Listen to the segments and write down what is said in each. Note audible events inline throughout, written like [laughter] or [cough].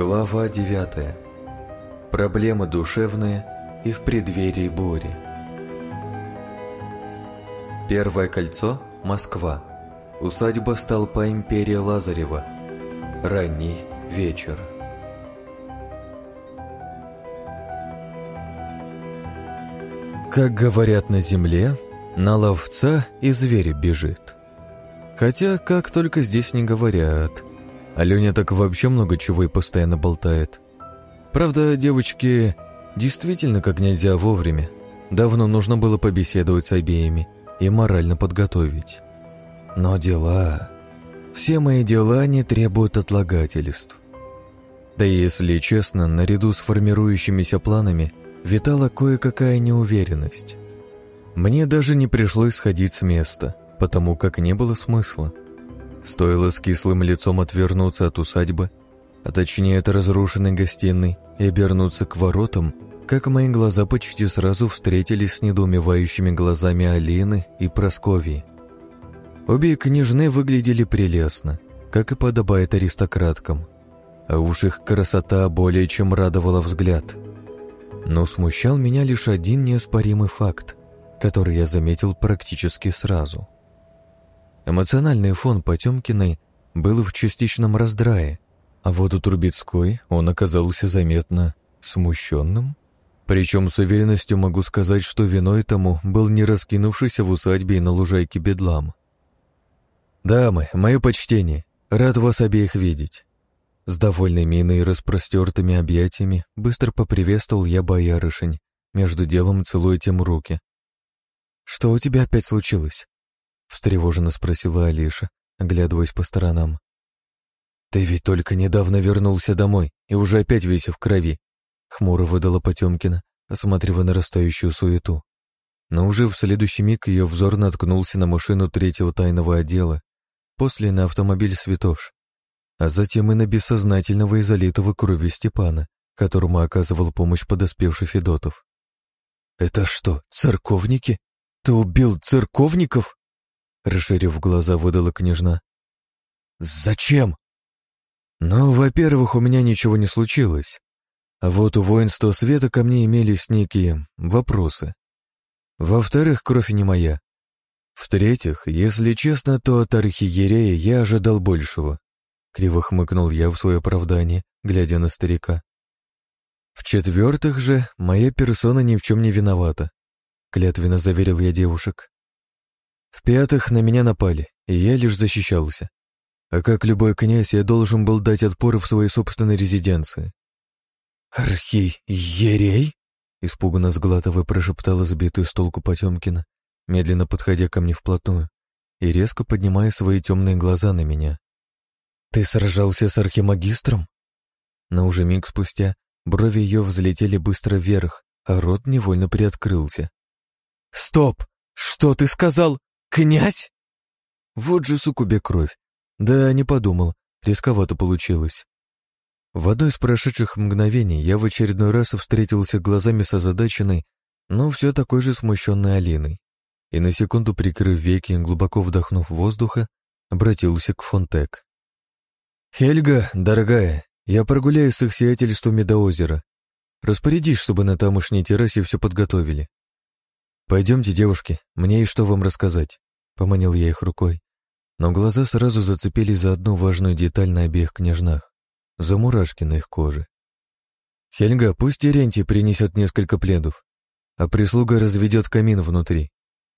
Глава 9. Проблемы душевные и в преддверии бури. Первое кольцо – Москва. Усадьба столпа империи Лазарева. Ранний вечер. Как говорят на земле, на ловца и зверь бежит. Хотя, как только здесь не говорят – Аленя так вообще много чего и постоянно болтает. Правда, девочки действительно как нельзя вовремя. Давно нужно было побеседовать с обеими и морально подготовить. Но дела... Все мои дела не требуют отлагательств. Да и, если честно, наряду с формирующимися планами витала кое-какая неуверенность. Мне даже не пришлось сходить с места, потому как не было смысла. Стоило с кислым лицом отвернуться от усадьбы, а точнее от разрушенной гостиной, и обернуться к воротам, как мои глаза почти сразу встретились с недоумевающими глазами Алины и Просковии. Обе княжны выглядели прелестно, как и подобает аристократкам, а уж их красота более чем радовала взгляд. Но смущал меня лишь один неоспоримый факт, который я заметил практически сразу — Эмоциональный фон Потемкиной был в частичном раздрае, а вот у Трубецкой он оказался заметно смущенным. Причем с уверенностью могу сказать, что виной тому был не раскинувшийся в усадьбе и на лужайке бедлам. «Дамы, мое почтение, рад вас обеих видеть». С довольной миной и распростертыми объятиями быстро поприветствовал я боярышень, между делом целуя тем руки. «Что у тебя опять случилось?» Встревоженно спросила Алиша, оглядываясь по сторонам. «Ты ведь только недавно вернулся домой и уже опять весь в крови», — хмуро выдала Потемкина, осматривая нарастающую суету. Но уже в следующий миг ее взор наткнулся на машину третьего тайного отдела, после на автомобиль «Святош», а затем и на бессознательного и залитого кровью Степана, которому оказывал помощь подоспевший Федотов. «Это что, церковники? Ты убил церковников?» Расширив глаза, выдала княжна. «Зачем?» «Ну, во-первых, у меня ничего не случилось. А вот у воинства света ко мне имелись некие вопросы. Во-вторых, кровь не моя. В-третьих, если честно, то от архиерея я ожидал большего. Криво хмыкнул я в свое оправдание, глядя на старика. В-четвертых же, моя персона ни в чем не виновата. Клятвенно заверил я девушек. В-пятых, на меня напали, и я лишь защищался. А как любой князь, я должен был дать отпор в своей собственной резиденции. «Архиерей?» — испуганно сглатывая прошептала сбитую с толку Потемкина, медленно подходя ко мне вплотную и резко поднимая свои темные глаза на меня. «Ты сражался с архимагистром?» Но уже миг спустя брови ее взлетели быстро вверх, а рот невольно приоткрылся. «Стоп! Что ты сказал? «Князь?» Вот же сукубе кровь. Да, не подумал, рисковато получилось. В одно из прошедших мгновений я в очередной раз встретился глазами с озадаченной, но все такой же смущенной Алиной. И на секунду, прикрыв веки глубоко вдохнув воздуха, обратился к Фонтек. «Хельга, дорогая, я прогуляюсь с их сиятельствами до озера. Распорядись, чтобы на тамошней террасе все подготовили. «Пойдемте, девушки, мне есть что вам рассказать», — поманил я их рукой. Но глаза сразу зацепили за одну важную деталь на обеих княжнах — за мурашки на их коже. «Хельга, пусть Терентий принесет несколько пледов, а прислуга разведет камин внутри.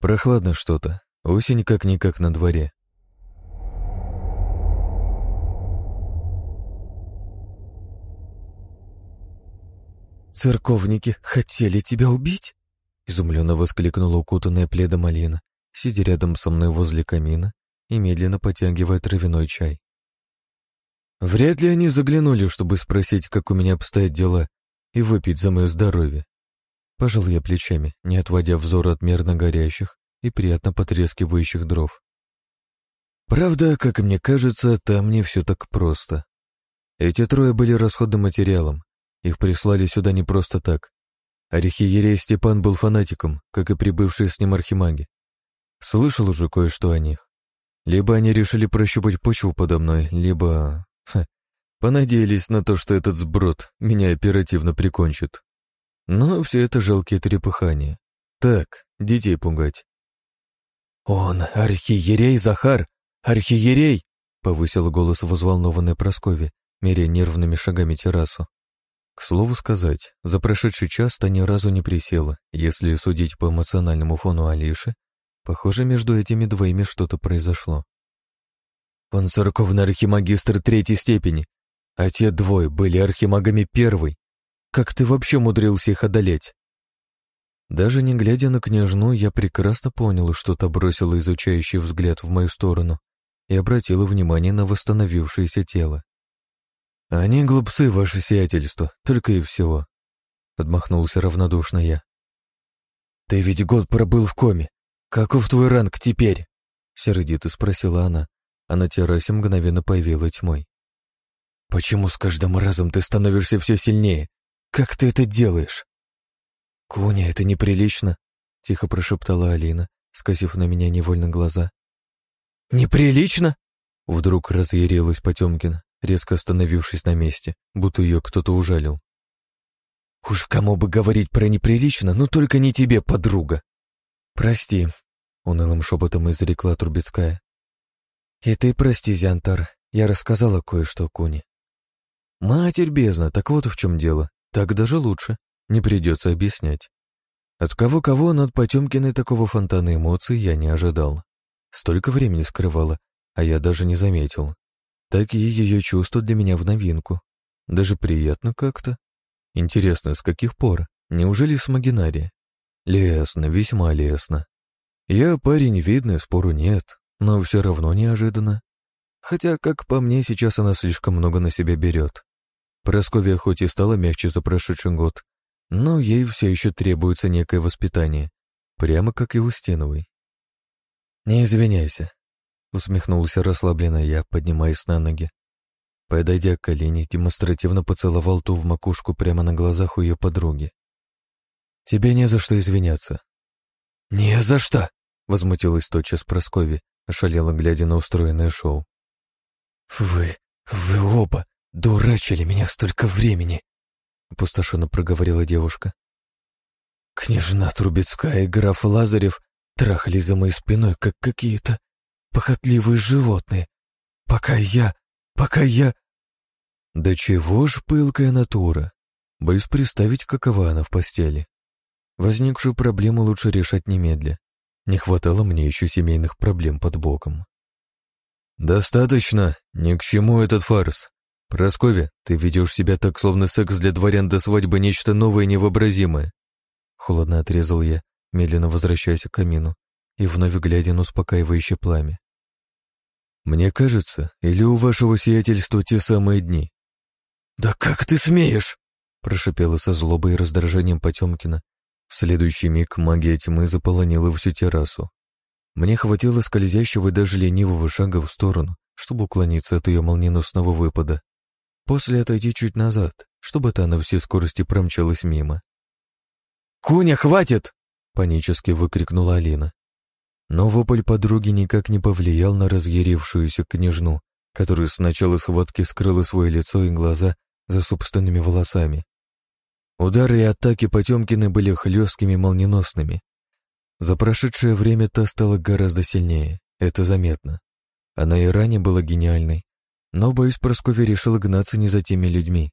Прохладно что-то, осень как-никак на дворе». «Церковники хотели тебя убить?» Изумленно воскликнула укутанная пледом Алина, сидя рядом со мной возле камина и медленно потягивая травяной чай. Вряд ли они заглянули, чтобы спросить, как у меня обстоят дела, и выпить за мое здоровье. Пожал я плечами, не отводя взор от мерно горящих и приятно потрескивающих дров. Правда, как мне кажется, там не все так просто. Эти трое были расходным материалом. Их прислали сюда не просто так. Архиерей Степан был фанатиком, как и прибывшие с ним архимаги. Слышал уже кое-что о них. Либо они решили прощупать почву подо мной, либо... Ха, Понадеялись на то, что этот сброд меня оперативно прикончит. Но все это жалкие трепыхания. Так, детей пугать. «Он архиерей, Захар! Архиерей!» — повысил голос взволнованной Прасковья, меряя нервными шагами террасу. К слову сказать, за прошедший час та ни разу не присела. Если судить по эмоциональному фону Алиши, похоже, между этими двоими что-то произошло. «Он церковный архимагистр третьей степени, а те двое были архимагами первой. Как ты вообще умудрился их одолеть?» Даже не глядя на княжну, я прекрасно понял, что та бросила изучающий взгляд в мою сторону и обратила внимание на восстановившееся тело. «Они глупцы, ваше сиятельство, только и всего», — отмахнулся равнодушно я. «Ты ведь год пробыл в коме. Каков твой ранг теперь?» — сердито спросила она, а на террасе мгновенно появилась тьмой. «Почему с каждым разом ты становишься все сильнее? Как ты это делаешь?» «Куня, это неприлично», — тихо прошептала Алина, скосив на меня невольно глаза. «Неприлично?» Вдруг разъярилась Потемкина, резко остановившись на месте, будто ее кто-то ужалил. «Уж кому бы говорить про неприлично, но только не тебе, подруга!» «Прости», — унылым шепотом изрекла Трубецкая. «И ты прости, Зянтар, я рассказала кое-что Куне». «Матерь бездна, так вот в чем дело. Так даже лучше. Не придется объяснять. От кого-кого, от Потемкиной такого фонтана эмоций я не ожидал. Столько времени скрывала, а я даже не заметил. Так и ее чувства для меня в новинку. Даже приятно как-то. Интересно, с каких пор? Неужели с Магинария? Лесно, весьма лесно. Я парень видный, спору нет, но все равно неожиданно. Хотя, как по мне, сейчас она слишком много на себя берет. Просковья хоть и стала мягче за прошедший год, но ей все еще требуется некое воспитание, прямо как и Устиновой. «Не извиняйся», — усмехнулся расслабленно я, поднимаясь на ноги. Подойдя к колени, демонстративно поцеловал ту в макушку прямо на глазах у ее подруги. «Тебе не за что извиняться». «Не за что!» — возмутилась тотчас Прасковья, ошалела, глядя на устроенное шоу. «Вы, вы оба дурачили меня столько времени!» — опустошенно проговорила девушка. «Княжна Трубецкая и граф Лазарев трахали за моей спиной, как какие-то похотливые животные. Пока я... пока я...» «Да чего ж пылкая натура? Боюсь представить, какова она в постели. Возникшую проблему лучше решать немедля. Не хватало мне еще семейных проблем под боком». «Достаточно, ни к чему этот фарс. «Прасковья, ты ведешь себя так, словно секс для дворян до свадьбы нечто новое и невообразимое». Холодно отрезал я, медленно возвращаясь к камину и вновь глядя на успокаивающее пламя. «Мне кажется, или у вашего сиятельства те самые дни?» «Да как ты смеешь?» прошипела со злобой и раздражением Потемкина. В следующий миг магия тьмы заполонила всю террасу. Мне хватило скользящего и даже ленивого шага в сторону, чтобы уклониться от ее молниеносного выпада. После отойти чуть назад, чтобы та на всей скорости промчалась мимо. «Куня, хватит!» — панически выкрикнула Алина. Но вопль подруги никак не повлиял на разъярившуюся княжну, которая с начала схватки скрыла свое лицо и глаза за собственными волосами. Удары и атаки Потемкины были хлесткими и молниеносными. За прошедшее время та стала гораздо сильнее, это заметно. Она и ранее была гениальной, но, боюсь, Прасковья решила гнаться не за теми людьми.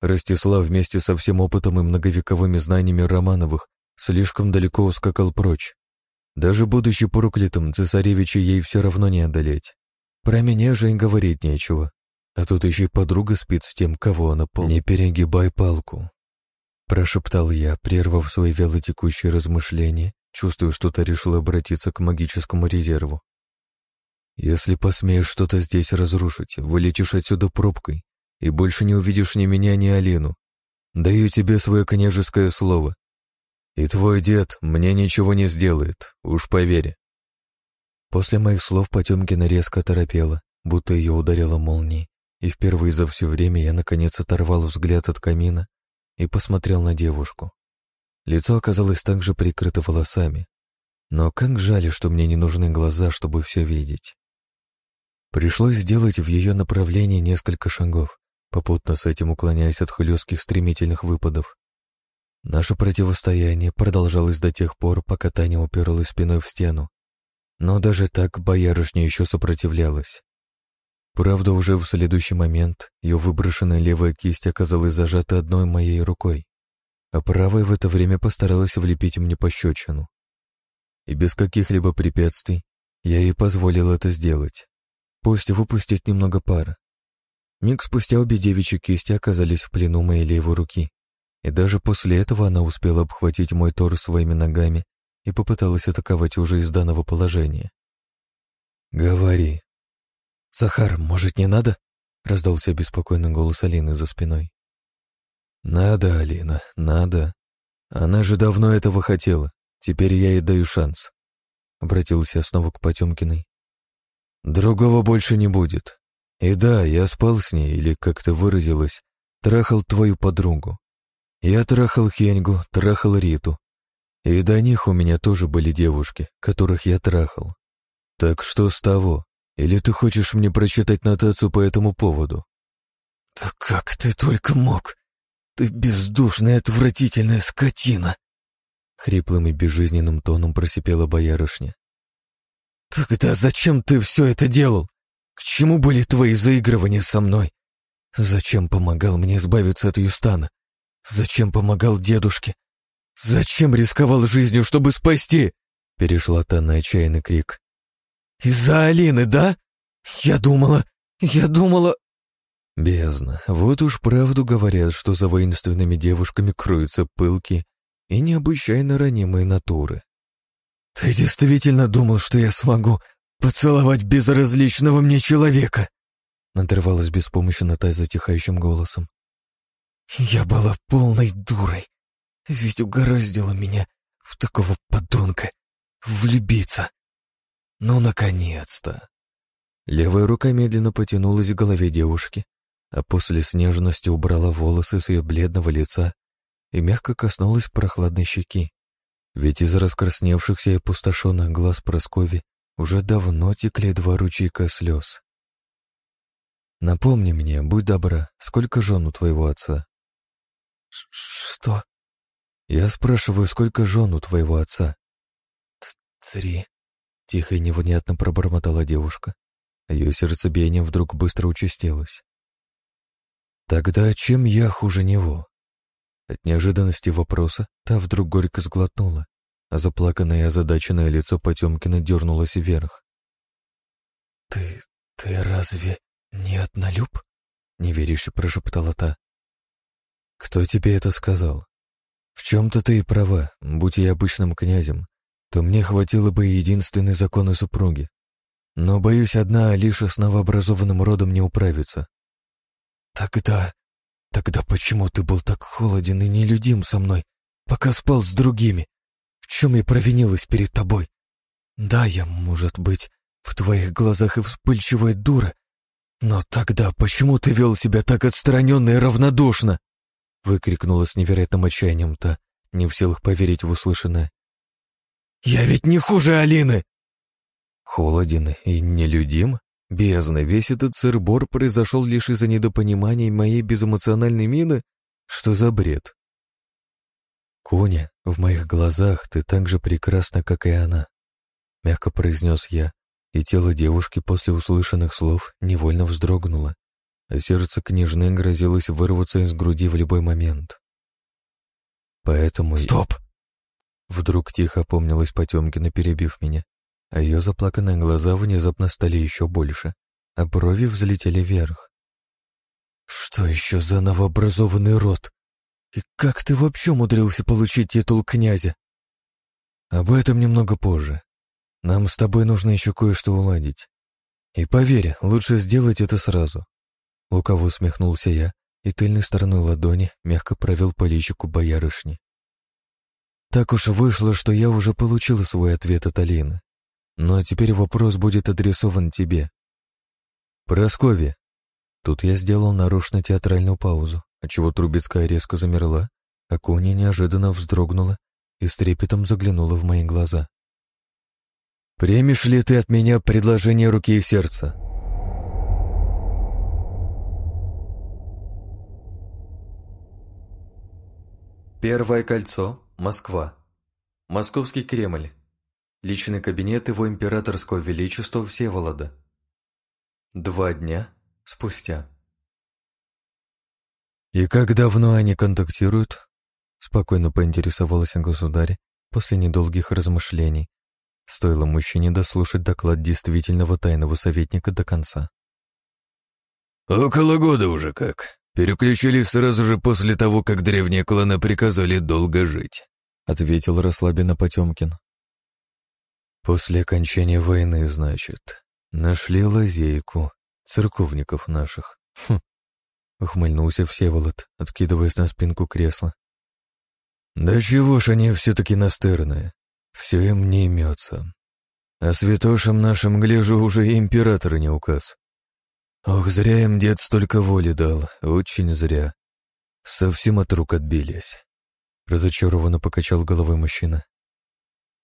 Ростислав вместе со всем опытом и многовековыми знаниями Романовых слишком далеко ускакал прочь. Даже будучи проклятым, цесаревича ей все равно не одолеть. Про меня же и говорить нечего. А тут еще и подруга спит с тем, кого она пол... «Не перегибай палку», — прошептал я, прервав свои вялотекущие размышления, чувствуя, что-то решил обратиться к магическому резерву. Если посмеешь что-то здесь разрушить, вылетишь отсюда пробкой и больше не увидишь ни меня, ни Алину. Даю тебе свое княжеское слово. И твой дед мне ничего не сделает, уж поверь. После моих слов Потемкина резко торопела, будто ее ударила молнией, и впервые за все время я наконец оторвал взгляд от камина и посмотрел на девушку. Лицо оказалось также прикрыто волосами. Но как жаль, что мне не нужны глаза, чтобы все видеть. Пришлось сделать в ее направлении несколько шагов, попутно с этим уклоняясь от хлестких стремительных выпадов. Наше противостояние продолжалось до тех пор, пока Таня уперлась спиной в стену. Но даже так боярышня еще сопротивлялась. Правда, уже в следующий момент ее выброшенная левая кисть оказалась зажата одной моей рукой, а правая в это время постаралась влепить мне пощечину. И без каких-либо препятствий я ей позволил это сделать. Пусть выпустить немного пара. Миг спустя обе девичьи кисти оказались в плену моей левой руки, и даже после этого она успела обхватить мой торс своими ногами и попыталась атаковать уже из данного положения. «Говори». «Захар, может, не надо?» — раздался беспокойный голос Алины за спиной. «Надо, Алина, надо. Она же давно этого хотела. Теперь я ей даю шанс. Обратился я снова к Потемкиной. Другого больше не будет. И да, я спал с ней, или, как ты выразилась, трахал твою подругу. Я трахал Хеньгу, трахал Риту. И до них у меня тоже были девушки, которых я трахал. Так что с того? Или ты хочешь мне прочитать нотацию по этому поводу? Да как ты только мог? Ты бездушная, отвратительная скотина! — хриплым и безжизненным тоном просипела боярышня. «Тогда зачем ты все это делал? К чему были твои заигрывания со мной? Зачем помогал мне избавиться от Юстана? Зачем помогал дедушке? Зачем рисковал жизнью, чтобы спасти?» Перешла та на отчаянный крик. «Из-за Алины, да? Я думала, я думала...» Бездна. Вот уж правду говорят, что за воинственными девушками кроются пылки и необычайно ранимые натуры. «Ты действительно думал, что я смогу поцеловать безразличного мне человека?» надрывалась беспомощно Тай затихающим голосом. «Я была полной дурой, ведь угораздило меня в такого подонка влюбиться. Ну, наконец-то!» Левая рука медленно потянулась к голове девушки, а после с нежностью убрала волосы с ее бледного лица и мягко коснулась прохладной щеки. Ведь из раскрасневшихся и опустошенных глаз Проскови уже давно текли два ручейка слез. «Напомни мне, будь добра, сколько жен у твоего отца?» «Что?» «Я спрашиваю, сколько жен у твоего отца?» «Три», — тихо и невнятно пробормотала девушка. Ее сердцебиение вдруг быстро участилось. «Тогда чем я хуже него?» От неожиданности вопроса та вдруг горько сглотнула, а заплаканное и озадаченное лицо Потемкина дернулось вверх. «Ты... ты разве не однолюб?» — неверяще прошептала та. «Кто тебе это сказал? В чем-то ты и права, будь я обычным князем, то мне хватило бы единственной законной супруги. Но, боюсь, одна Алиша с новообразованным родом не управится». «Тогда Тогда почему ты был так холоден и нелюдим со мной, пока спал с другими? В чем я провинилась перед тобой? Да, я, может быть, в твоих глазах и вспыльчивая дура, но тогда почему ты вел себя так отстраненно и равнодушно? Выкрикнула с невероятным отчаянием та, не в силах поверить в услышанное. «Я ведь не хуже Алины!» «Холоден и нелюдим?» Бездна, весь этот сыр-бор произошел лишь из-за недопонимания моей безэмоциональной мины? Что за бред? «Коня, в моих глазах ты так же прекрасна, как и она», — мягко произнес я, и тело девушки после услышанных слов невольно вздрогнуло, сердце княжны грозилось вырваться из груди в любой момент. Поэтому... «Стоп!» Вдруг тихо опомнилась Потемкина, перебив меня а ее заплаканные глаза внезапно стали еще больше, а брови взлетели вверх. «Что еще за новообразованный род? И как ты вообще умудрился получить титул князя?» «Об этом немного позже. Нам с тобой нужно еще кое-что уладить. И поверь, лучше сделать это сразу». Лукаво усмехнулся я и тыльной стороной ладони мягко провел по личику боярышни. Так уж вышло, что я уже получил свой ответ от Алины. Но теперь вопрос будет адресован тебе. Просковья. Тут я сделал нарочно театральную паузу, отчего Трубецкая резко замерла, а Коня неожиданно вздрогнула и с трепетом заглянула в мои глаза. «Примешь ли ты от меня предложение руки и сердца?» Первое кольцо, Москва. Московский Кремль. Личный кабинет его императорского величества Всеволода. Два дня спустя. «И как давно они контактируют?» Спокойно поинтересовалась государь после недолгих размышлений. Стоило мужчине дослушать доклад действительного тайного советника до конца. «Около года уже как. Переключились сразу же после того, как древние кланы приказали долго жить», — ответил расслабленно Потемкин. «После окончания войны, значит. Нашли лазейку церковников наших. Хм, Ухмыльнулся Всеволод, откидываясь на спинку кресла. Да чего ж они все-таки настырные. Все им не имется. А святошам нашим, гляжу, уже и император не указ. Ох, зря им дед столько воли дал, очень зря. Совсем от рук отбились. Разочарованно покачал головой мужчина.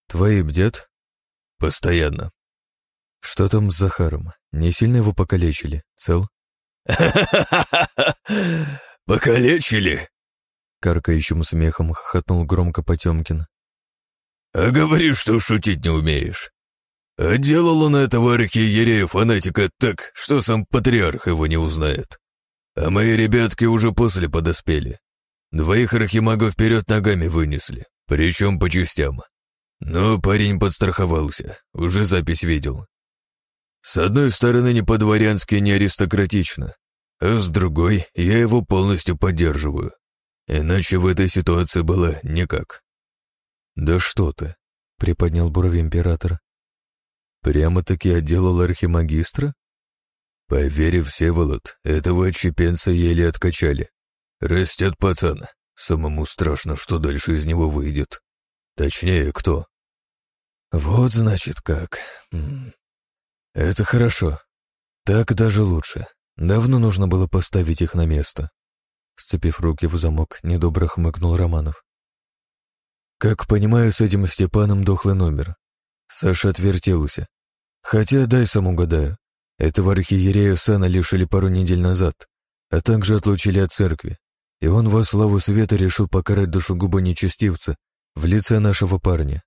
Твоим дед? Постоянно. Что там с Захаром? Не сильно его покалечили? Цел? [laughs] Покалечили? Каркающим смехом хохотнул громко Потемкин. А говоришь, что шутить не умеешь. А делал он этого архиерея фанатика так, что сам патриарх его не узнает. А мои ребятки уже после подоспели. Двоих архимагов вперед ногами вынесли, причем по частям. Но парень подстраховался, уже запись видел. С одной стороны, не по-дворянски, не аристократично, а с другой, я его полностью поддерживаю. Иначе в этой ситуации было никак. «Да что ты!» — приподнял брови императора. «Прямо-таки отделал архимагистра?» «Поверь, Всеволод, этого отщепенца еле откачали. Растет пацан. Самому страшно, что дальше из него выйдет. Точнее, кто?» «Вот, значит, как. Это хорошо. Так даже лучше. Давно нужно было поставить их на место. Сцепив руки в замок, недобро хмыкнул Романов. Как понимаю, с этим Степаном дохлый номер. Саша отвертелся. Хотя, дай сам угадаю, этого архиерея сана лишили пару недель назад, а также отлучили от церкви, и он во славу света решил покарать душегуба нечестивца в лице нашего парня.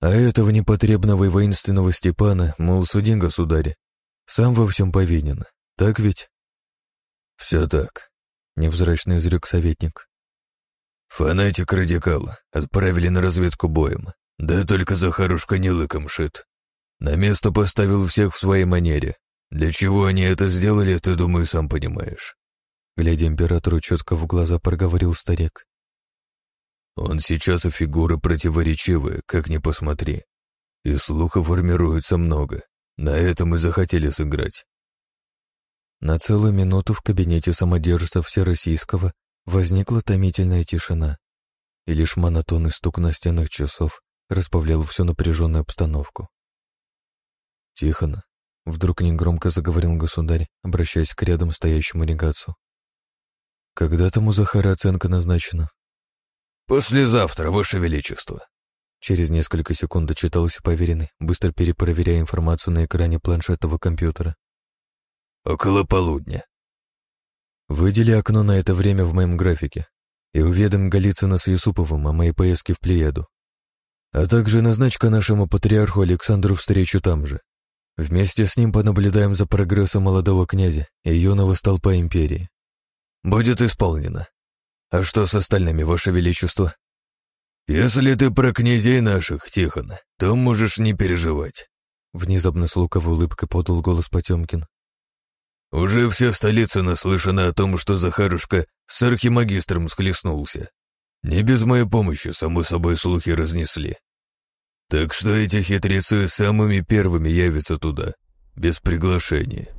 А этого непотребного и воинственного Степана, мол, суди, государь, сам во всем повинен. Так ведь? Все так, невзрачно изрек советник. Фанатик-радикал отправили на разведку боем. Да только Захарушка не лыком шит. На место поставил всех в своей манере. Для чего они это сделали, ты, думаю, сам понимаешь. Глядя императору четко в глаза, проговорил старик. Он сейчас и фигура противоречивая, как ни посмотри. И слухов формируется много. На этом и захотели сыграть. На целую минуту в кабинете самодержца Всероссийского возникла томительная тишина, и лишь монотонный стук на стенах часов разбавлял всю напряженную обстановку. «Тихона», — вдруг негромко заговорил государь, обращаясь к рядом стоящему регацу. «Когда тому Захара оценка назначена?» «Послезавтра, Ваше Величество». Через несколько секунд дочитался поверенный, быстро перепроверяя информацию на экране планшетного компьютера. «Около полудня». «Выдели окно на это время в моем графике и уведом Голицына с Юсуповым о моей поездке в Плеяду, а также назначка нашему патриарху Александру встречу там же. Вместе с ним понаблюдаем за прогрессом молодого князя и юного столпа империи. Будет исполнено», а что с остальными, Ваше Величество? Если ты про князей наших, Тихон, то можешь не переживать. Внезапно с луковой улыбкой подал голос Потемкин. Уже вся столица наслышана о том, что Захарушка с архимагистром схлестнулся. Не без моей помощи, само собой, слухи разнесли. Так что эти хитрецы самыми первыми явятся туда, без приглашения.